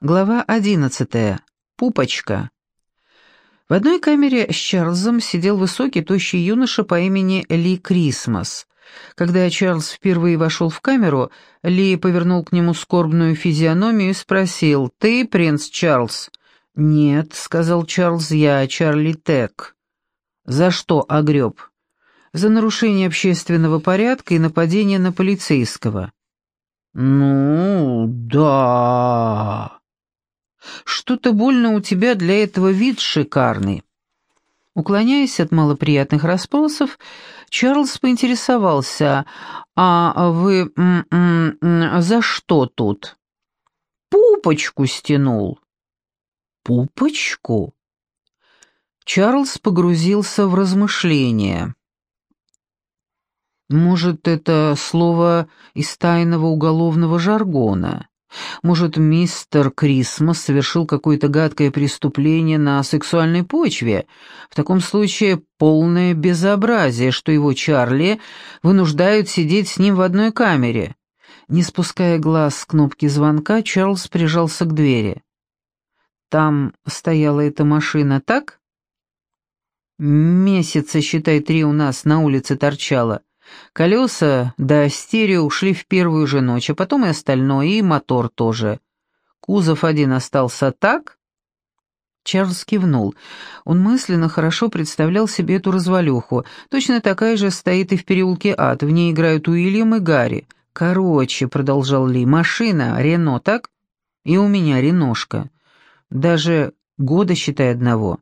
Глава одиннадцатая. Пупочка. В одной камере с Чарльзом сидел высокий, тощий юноша по имени Ли Крисмас. Когда Чарльз впервые вошел в камеру, Ли повернул к нему скорбную физиономию и спросил, «Ты принц Чарльз?» «Нет», — сказал Чарльз, — «я Чарли Тек». «За что огреб?» «За нарушение общественного порядка и нападение на полицейского». «Ну, да...» Что-то больно у тебя для этого вид шикарный». Уклоняясь от малоприятных расспросов, Чарльз поинтересовался, «А вы м -м, за что тут?» «Пупочку стянул». «Пупочку?» Чарльз погрузился в размышления. «Может, это слово из тайного уголовного жаргона?» Может, мистер Крисмас совершил какое-то гадкое преступление на сексуальной почве? В таком случае полное безобразие, что его Чарли вынуждают сидеть с ним в одной камере. Не спуская глаз с кнопки звонка, Чарльз прижался к двери. «Там стояла эта машина, так?» «Месяца, считай, три у нас на улице торчала. Колеса да стерео ушли в первую же ночь, а потом и остальное, и мотор тоже. Кузов один остался так? Чарльз кивнул. Он мысленно хорошо представлял себе эту развалюху. Точно такая же стоит и в переулке Ад. В ней играют Уильям и Гарри. «Короче», — продолжал Ли, — «машина, Рено, так? И у меня Реношка. Даже года, считай, одного.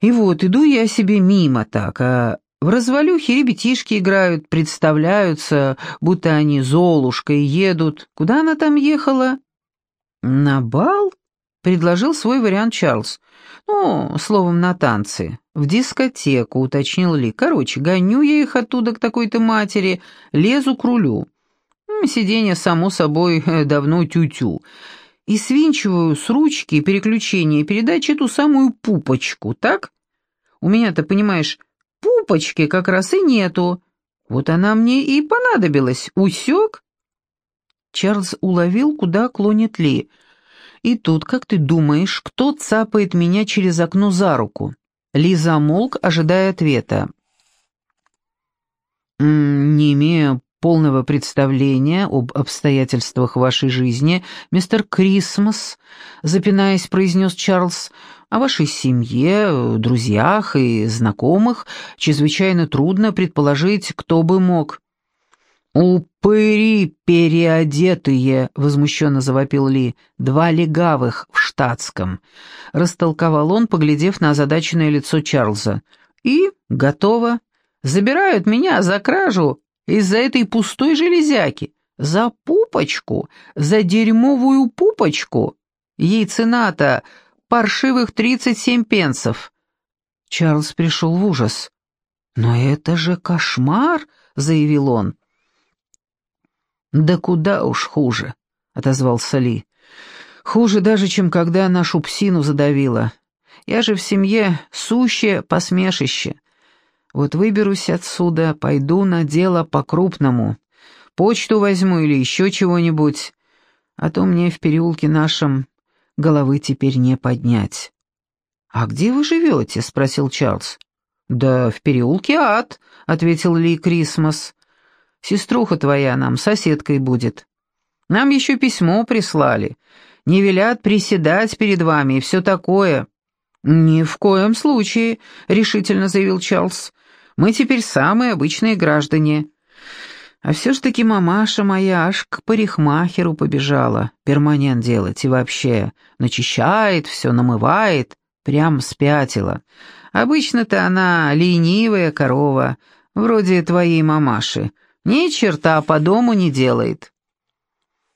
И вот, иду я себе мимо так, а в развалюхе ребятишки играют, представляются, будто они Золушкой едут. Куда она там ехала? На бал? Предложил свой вариант Чарльз. Ну, словом, на танцы. В дискотеку, уточнил Ли. Короче, гоню я их оттуда к такой-то матери, лезу к рулю. Сиденье, само собой, давно тю-тю. И свинчиваю с ручки переключения передачи эту самую пупочку, так? У меня-то, понимаешь, пупочки как раз и нету. Вот она мне и понадобилась. Усек?» Чарльз уловил, куда клонит Ли. «И тут, как ты думаешь, кто цапает меня через окно за руку?» Ли замолк, ожидая ответа. «Не имея полного представления об обстоятельствах вашей жизни, мистер Крисмас», запинаясь, произнес Чарльз, о вашей семье, друзьях и знакомых чрезвычайно трудно предположить, кто бы мог». «Упыри переодетые!» — возмущенно завопил Ли. «Два легавых в штатском!» — растолковал он, поглядев на озадаченное лицо Чарльза. «И готово. Забирают меня за кражу из-за этой пустой железяки. За пупочку, за дерьмовую пупочку. Ей цена-то паршивых тридцать семь пенсов». Чарльз пришел в ужас. «Но это же кошмар!» — заявил он. «Да куда уж хуже», — отозвался Ли. «Хуже даже, чем когда нашу псину задавила. Я же в семье сущее посмешище. Вот выберусь отсюда, пойду на дело по-крупному. Почту возьму или еще чего-нибудь, а то мне в переулке нашем головы теперь не поднять. «А где вы живете?» — спросил Чарльз. «Да в переулке ад», — ответил Ли Крисмас. «Сеструха твоя нам соседкой будет. Нам еще письмо прислали. Не велят приседать перед вами и все такое». «Ни в коем случае», — решительно заявил Чарльз. «Мы теперь самые обычные граждане. А все ж таки мамаша моя аж к парикмахеру побежала, перманент делать и вообще начищает все, намывает, прям спятила. Обычно-то она ленивая корова, вроде твоей мамаши, ни черта по дому не делает.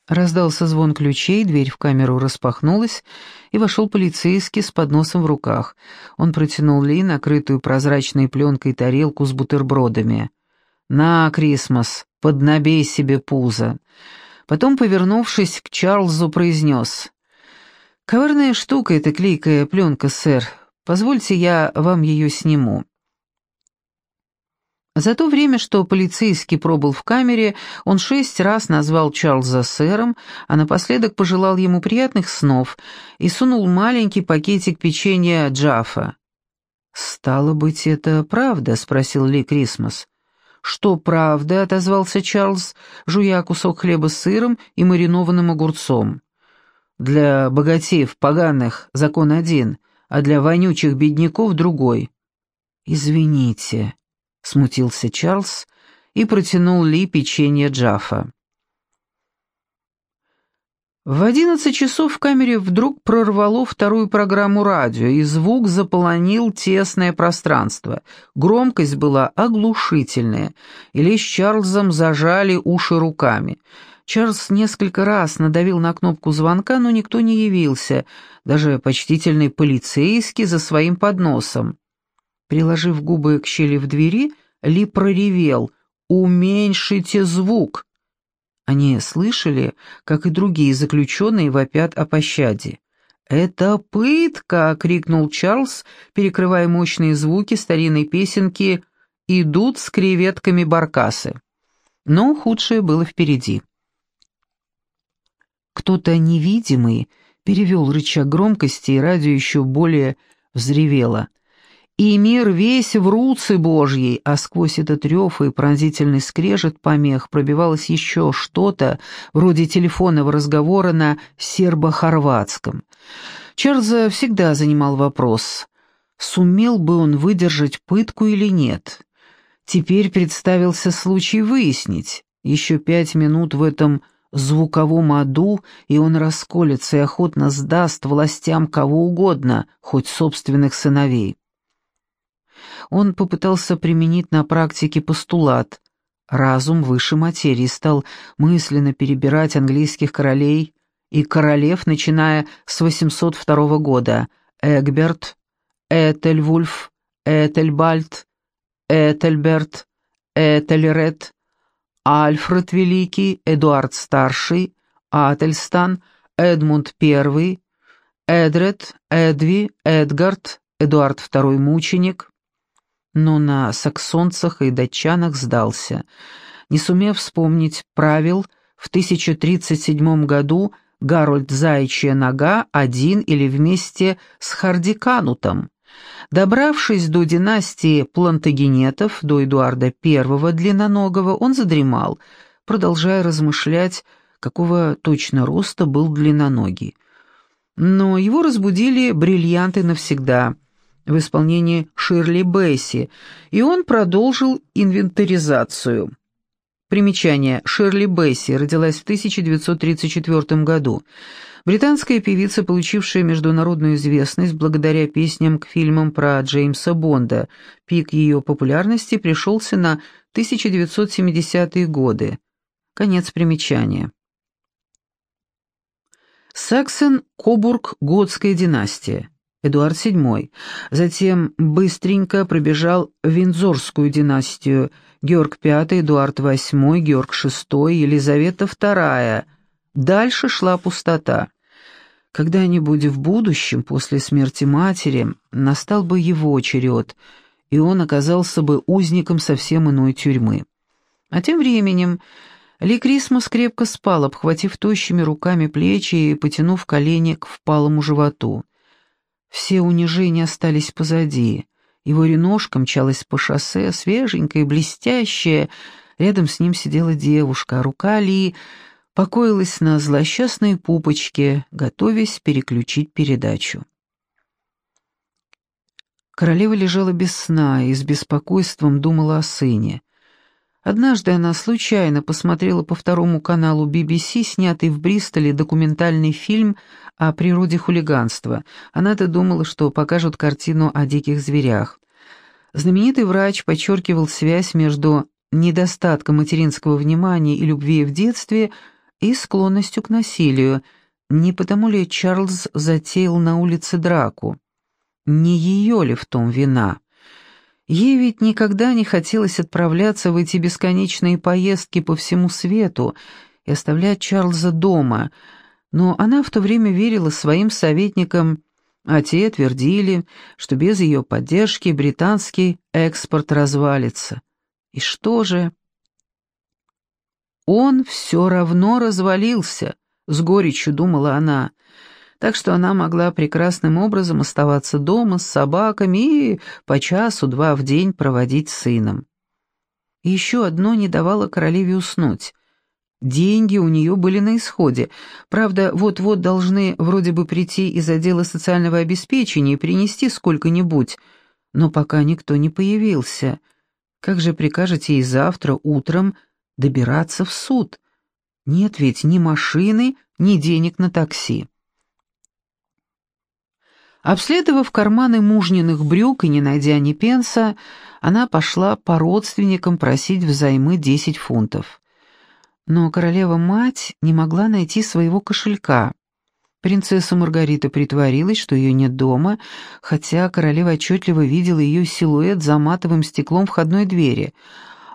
Раздался звон ключей, дверь в камеру распахнулась, и вошел полицейский с подносом в руках. Он протянул Ли накрытую прозрачной пленкой тарелку с бутербродами. «На, Крисмас, поднабей себе пузо». Потом, повернувшись к Чарльзу, произнес. «Коварная штука эта клейкая пленка, сэр. Позвольте, я вам ее сниму». За то время, что полицейский пробыл в камере, он шесть раз назвал Чарльза сэром, а напоследок пожелал ему приятных снов и сунул маленький пакетик печенья Джаффа. «Стало быть, это правда?» — спросил Ли Крисмас. «Что правда?» — отозвался Чарльз, жуя кусок хлеба с сыром и маринованным огурцом. «Для богатеев поганых закон один, а для вонючих бедняков другой». «Извините», — смутился Чарльз и протянул Ли печенье Джаффа. В одиннадцать часов в камере вдруг прорвало вторую программу радио, и звук заполонил тесное пространство. Громкость была оглушительная, и Ли с Чарльзом зажали уши руками. Чарльз несколько раз надавил на кнопку звонка, но никто не явился, даже почтительный полицейский за своим подносом. Приложив губы к щели в двери, Ли проревел «Уменьшите звук!». Они слышали, как и другие заключенные вопят о пощаде. «Это пытка!» — крикнул Чарльз, перекрывая мощные звуки старинной песенки «Идут с креветками баркасы». Но худшее было впереди. Кто-то невидимый перевел рычаг громкости, и радио еще более взревело и мир весь в руце Божьей, а сквозь этот рев и пронзительный скрежет помех пробивалось еще что-то, вроде телефонного разговора на сербо-хорватском. Чарльза всегда занимал вопрос, сумел бы он выдержать пытку или нет. Теперь представился случай выяснить. Еще пять минут в этом звуковом аду, и он расколется и охотно сдаст властям кого угодно, хоть собственных сыновей он попытался применить на практике постулат. «разум выше материи», стал мысленно перебирать английских королей и королев, начиная с 802 года. Эгберт, Этельвульф, Этельбальд, Этельберт, Этельред, Альфред Великий, Эдуард Старший, Ательстан, Эдмунд I, Эдред, Эдви, Эдгард, Эдуард II Мученик, но на саксонцах и датчанах сдался. Не сумев вспомнить правил, в 1037 году Гарольд Заячья Нога один или вместе с Хардиканутом. Добравшись до династии Плантагенетов, до Эдуарда I Длинноногого, он задремал, продолжая размышлять, какого точно роста был длинноногий. Но его разбудили бриллианты навсегда — в исполнении Ширли Бесси, и он продолжил инвентаризацию. Примечание. Ширли Бесси родилась в 1934 году. Британская певица, получившая международную известность благодаря песням к фильмам про Джеймса Бонда. Пик ее популярности пришелся на 1970-е годы. Конец примечания. Саксон-Кобург-Готская династия. Эдуард VII. Затем быстренько пробежал Виндзорскую династию, Георг V, Эдуард VIII, Георг VI, Елизавета II. Дальше шла пустота. Когда-нибудь в будущем, после смерти матери, настал бы его черед, и он оказался бы узником совсем иной тюрьмы. А тем временем Ли Крисмас крепко спал, обхватив тощими руками плечи и потянув колени к впалому животу. Все унижения остались позади. Его реношка мчалась по шоссе, свеженькая и блестящая. Рядом с ним сидела девушка, а рука Ли покоилась на злосчастной пупочке, готовясь переключить передачу. Королева лежала без сна и с беспокойством думала о сыне. Однажды она случайно посмотрела по второму каналу BBC снятый в Бристоле документальный фильм о природе хулиганства. Она-то думала, что покажут картину о диких зверях. Знаменитый врач подчеркивал связь между недостатком материнского внимания и любви в детстве и склонностью к насилию. Не потому ли Чарльз затеял на улице драку? Не ее ли в том вина? Ей ведь никогда не хотелось отправляться в эти бесконечные поездки по всему свету и оставлять Чарльза дома, но она в то время верила своим советникам, а те твердили, что без ее поддержки британский экспорт развалится. И что же? Он все равно развалился, с горечью думала она, так что она могла прекрасным образом оставаться дома с собаками и по часу-два в день проводить с сыном. Еще одно не давало королеве уснуть. Деньги у нее были на исходе. Правда, вот-вот должны вроде бы прийти из отдела социального обеспечения и принести сколько-нибудь. Но пока никто не появился. Как же прикажете ей завтра утром добираться в суд? Нет ведь ни машины, ни денег на такси. Обследовав карманы мужниных брюк и не найдя ни пенса, она пошла по родственникам просить взаймы десять фунтов. Но королева-мать не могла найти своего кошелька. Принцесса Маргарита притворилась, что ее нет дома, хотя королева отчетливо видела ее силуэт за матовым стеклом входной двери.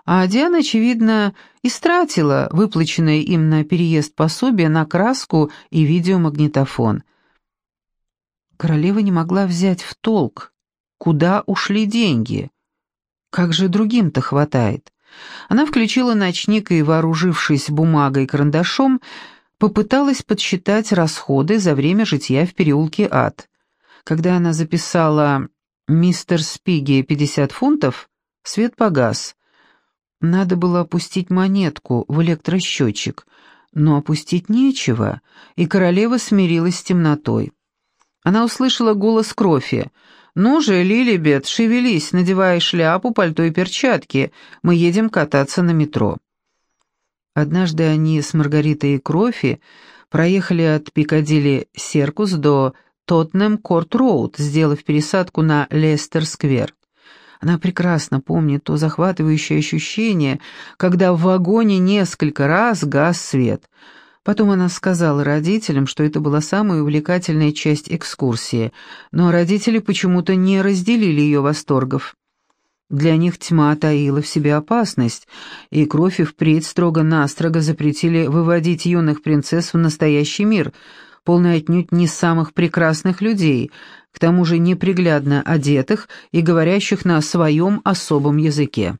А Диана, очевидно, истратила выплаченное им на переезд пособие на краску и видеомагнитофон. Королева не могла взять в толк, куда ушли деньги. Как же другим-то хватает? Она включила ночник и, вооружившись бумагой и карандашом, попыталась подсчитать расходы за время житья в переулке Ад. Когда она записала «Мистер Спиги 50 фунтов», свет погас. Надо было опустить монетку в электросчетчик, но опустить нечего, и королева смирилась с темнотой. Она услышала голос Крофи — «Ну же, Лилибет, шевелись, надевай шляпу, пальто и перчатки. Мы едем кататься на метро». Однажды они с Маргаритой и Крофи проехали от Пикадилли Серкус до Тоттенем Корт Роуд, сделав пересадку на Лестер-сквер. Она прекрасно помнит то захватывающее ощущение, когда в вагоне несколько раз гас свет — Потом она сказала родителям, что это была самая увлекательная часть экскурсии, но родители почему-то не разделили ее восторгов. Для них тьма таила в себе опасность, и кровь и впредь строго-настрого запретили выводить юных принцесс в настоящий мир, полный отнюдь не самых прекрасных людей, к тому же неприглядно одетых и говорящих на своем особом языке.